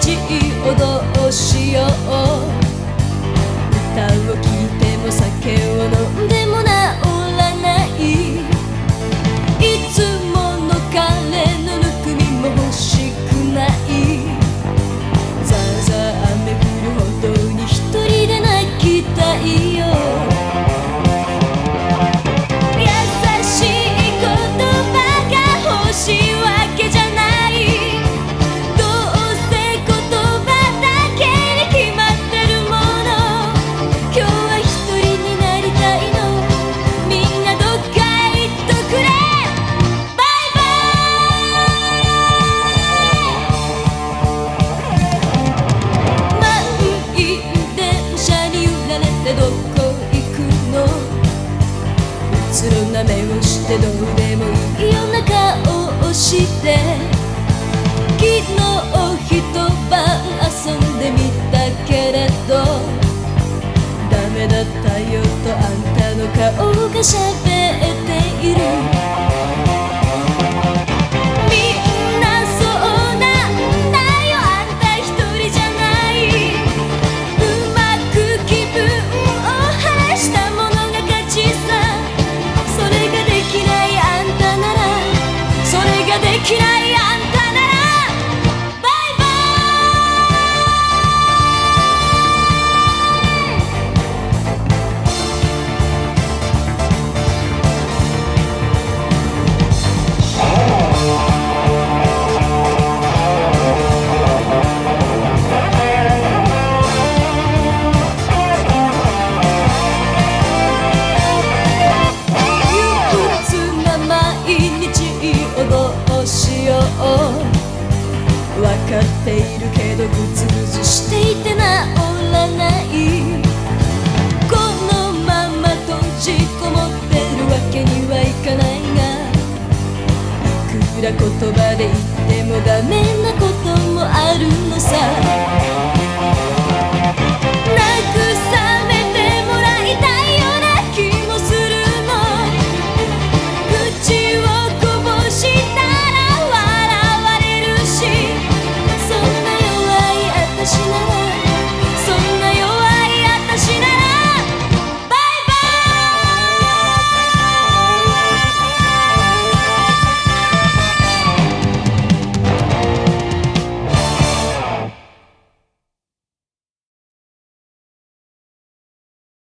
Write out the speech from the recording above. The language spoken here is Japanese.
日をどうしようするな目をしてどうでもいいような顔をして。昨日一晩遊んでみたけれど。ダメだったよとあんたの顔が喋っている。かっているけどぐずぐずしていて治らないこのまま閉じこもってるわけにはいかないがいくら言葉で言ってもダメな